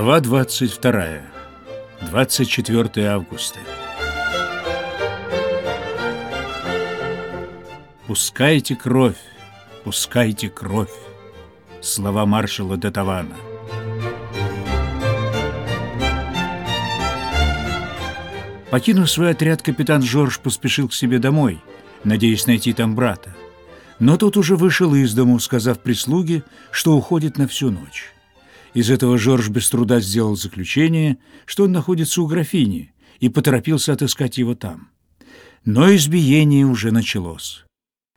Глава 22. 24 августа. «Пускайте кровь, пускайте кровь» Слова маршала Датавана. Покинув свой отряд, капитан Жорж поспешил к себе домой, надеясь найти там брата. Но тот уже вышел из дому, сказав прислуге, что уходит на всю ночь. Из этого Жорж без труда сделал заключение, что он находится у графини, и поторопился отыскать его там. Но избиение уже началось.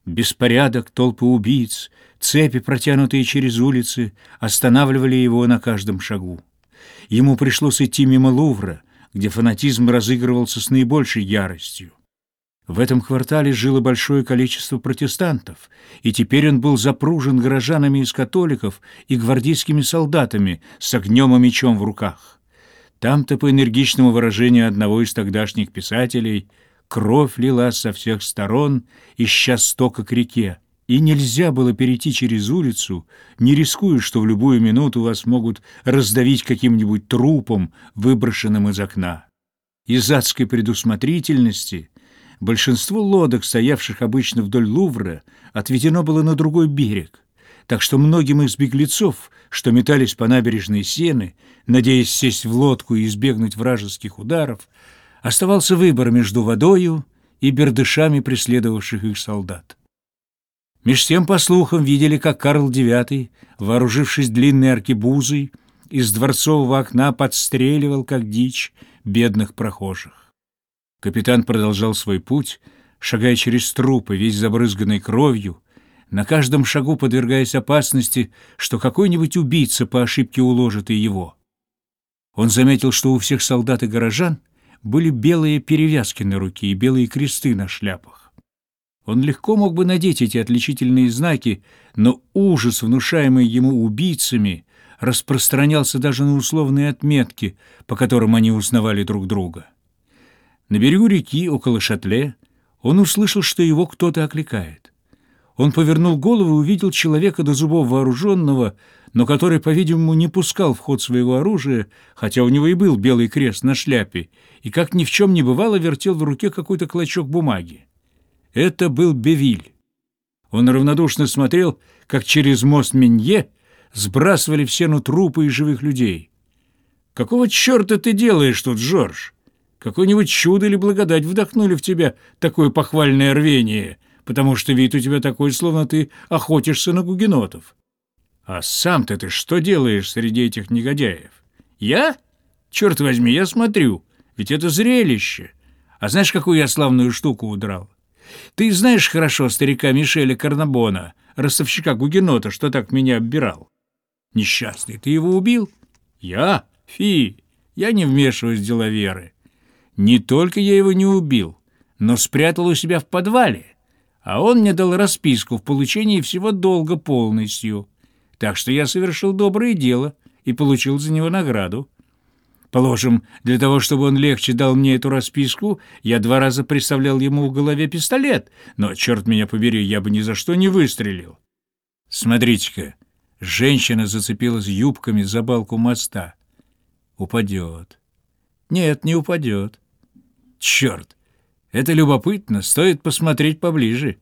Беспорядок, толпы убийц, цепи, протянутые через улицы, останавливали его на каждом шагу. Ему пришлось идти мимо Лувра, где фанатизм разыгрывался с наибольшей яростью. В этом квартале жило большое количество протестантов, и теперь он был запружен горожанами из католиков и гвардейскими солдатами с огнем и мечом в руках. Там-то, по энергичному выражению одного из тогдашних писателей, кровь лилась со всех сторон, ища стока к реке, и нельзя было перейти через улицу, не рискуя, что в любую минуту вас могут раздавить каким-нибудь трупом, выброшенным из окна. Из адской предусмотрительности Большинство лодок, стоявших обычно вдоль Лувра, отведено было на другой берег, так что многим из беглецов, что метались по набережной Сены, надеясь сесть в лодку и избегнуть вражеских ударов, оставался выбор между водою и бердышами преследовавших их солдат. Меж тем, по слухам, видели, как Карл IX, вооружившись длинной аркебузой, из дворцового окна подстреливал, как дичь, бедных прохожих. Капитан продолжал свой путь, шагая через трупы, весь забрызганный кровью, на каждом шагу подвергаясь опасности, что какой-нибудь убийца по ошибке уложит и его. Он заметил, что у всех солдат и горожан были белые перевязки на руке и белые кресты на шляпах. Он легко мог бы надеть эти отличительные знаки, но ужас, внушаемый ему убийцами, распространялся даже на условные отметки, по которым они узнавали друг друга. На берегу реки, около шатле, он услышал, что его кто-то окликает. Он повернул голову и увидел человека до зубов вооруженного, но который, по-видимому, не пускал в ход своего оружия, хотя у него и был белый крест на шляпе, и, как ни в чем не бывало, вертел в руке какой-то клочок бумаги. Это был Бевиль. Он равнодушно смотрел, как через мост Менье сбрасывали в сену трупы и живых людей. «Какого черта ты делаешь тут, Жорж?» Какое-нибудь чудо или благодать вдохнули в тебя такое похвальное рвение, потому что вид у тебя такой, словно ты охотишься на гугенотов. А сам-то ты что делаешь среди этих негодяев? Я? Черт возьми, я смотрю, ведь это зрелище. А знаешь, какую я славную штуку удрал? Ты знаешь хорошо старика Мишеля Карнабона, ростовщика гугенота, что так меня оббирал? Несчастный, ты его убил? Я? Фи, я не вмешиваюсь в дела веры. Не только я его не убил, но спрятал у себя в подвале, а он мне дал расписку в получении всего долга полностью. Так что я совершил доброе дело и получил за него награду. Положим, для того, чтобы он легче дал мне эту расписку, я два раза приставлял ему в голове пистолет, но, черт меня побери, я бы ни за что не выстрелил. Смотрите-ка, женщина зацепилась юбками за балку моста. Упадет. Нет, не упадет. Черт! Это любопытно, стоит посмотреть поближе.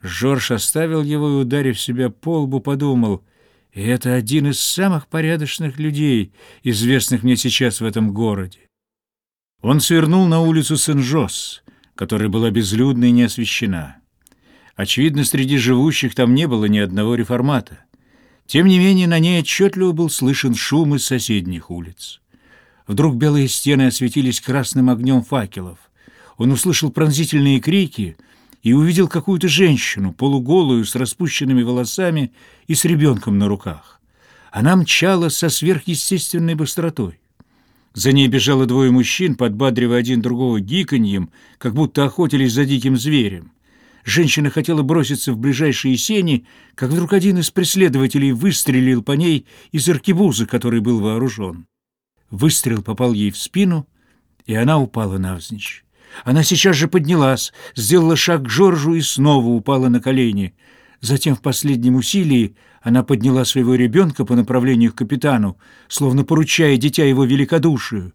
Жорж оставил его и, ударив себя по лбу, подумал, это один из самых порядочных людей, известных мне сейчас в этом городе. Он свернул на улицу Сен-Жос, которая была безлюдна и не освещена. Очевидно, среди живущих там не было ни одного реформата. Тем не менее, на ней отчетливо был слышен шум из соседних улиц. Вдруг белые стены осветились красным огнем факелов. Он услышал пронзительные крики и увидел какую-то женщину, полуголую, с распущенными волосами и с ребенком на руках. Она мчала со сверхъестественной быстротой. За ней бежало двое мужчин, подбадривая один другого гиканьем, как будто охотились за диким зверем. Женщина хотела броситься в ближайшие сени, как вдруг один из преследователей выстрелил по ней из аркебузы, который был вооружен. Выстрел попал ей в спину, и она упала навзничь. Она сейчас же поднялась, сделала шаг к Жоржу и снова упала на колени. Затем в последнем усилии она подняла своего ребенка по направлению к капитану, словно поручая дитя его великодушию.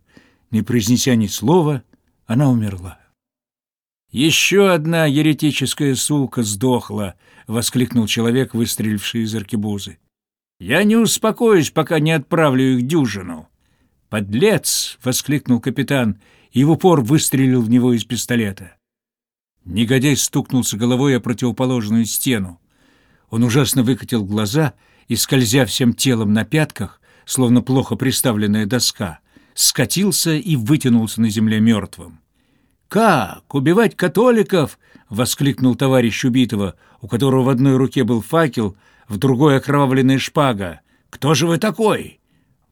Не произнеся ни слова, она умерла. «Еще одна еретическая сука сдохла!» — воскликнул человек, выстреливший из аркебузы. «Я не успокоюсь, пока не отправлю их дюжину!» «Подлец!» — воскликнул капитан, и в упор выстрелил в него из пистолета. Негодяй стукнулся головой о противоположную стену. Он ужасно выкатил глаза и, скользя всем телом на пятках, словно плохо приставленная доска, скатился и вытянулся на земле мертвым. «Как? Убивать католиков?» — воскликнул товарищ убитого, у которого в одной руке был факел, в другой — окровавленная шпага. «Кто же вы такой?»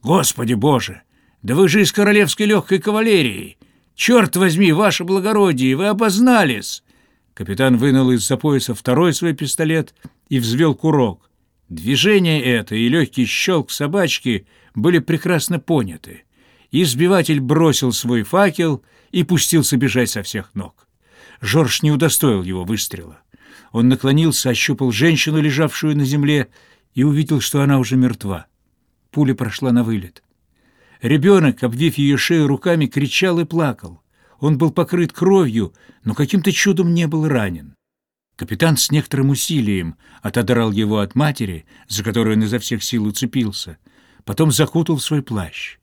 «Господи Боже! Да вы же из королевской легкой кавалерии! Черт возьми, ваше благородие, вы обознались!» Капитан вынул из-за пояса второй свой пистолет и взвел курок. Движение это и легкий щелк собачки были прекрасно поняты. Избиватель бросил свой факел и пустился бежать со всех ног. Жорж не удостоил его выстрела. Он наклонился, ощупал женщину, лежавшую на земле, и увидел, что она уже мертва. Пуля прошла на вылет. Ребенок, обвив ее шею руками, кричал и плакал. Он был покрыт кровью, но каким-то чудом не был ранен. Капитан с некоторым усилием отодрал его от матери, за которую он изо всех сил уцепился, потом закутал свой плащ.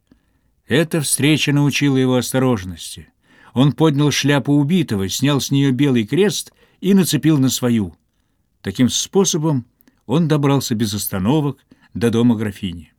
Эта встреча научила его осторожности. Он поднял шляпу убитого, снял с нее белый крест и нацепил на свою. Таким способом он добрался без остановок до дома графини.